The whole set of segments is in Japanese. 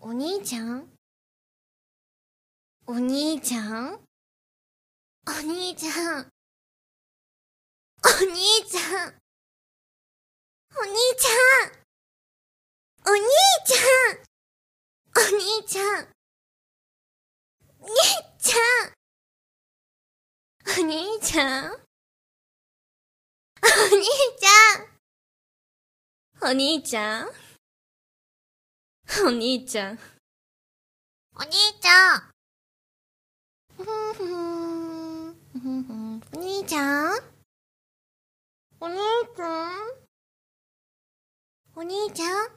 お兄ちゃん？お兄ちゃん？お兄ちゃん？お兄ちゃん？お兄ちゃん？お兄ちゃん？お兄ちゃん？兄ちゃん？お兄ちゃん？お兄ちゃん？お兄ちゃん？お兄ちゃん。お兄ちゃん。お兄ちゃん。お兄ちゃん。お兄ちゃん。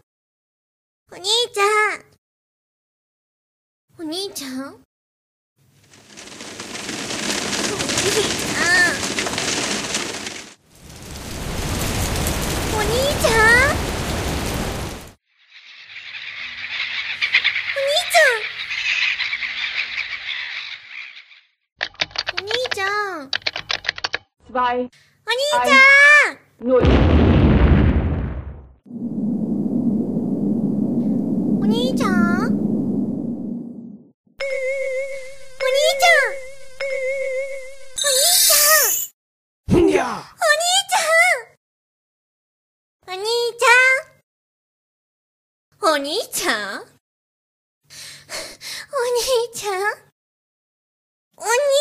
お兄ちゃん。お兄ちゃんお兄ちゃん。お兄ちゃんお兄ちゃん zwei, お兄ちゃん null. お兄ちゃんお兄ちゃんお兄ちゃん!お兄ちゃんお兄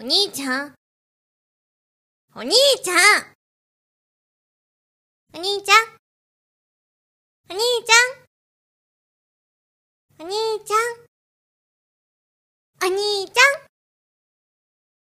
お兄ちゃん。お兄ちゃん。お兄ちゃん。お兄ちゃん。お兄ちゃん。お兄ちゃん。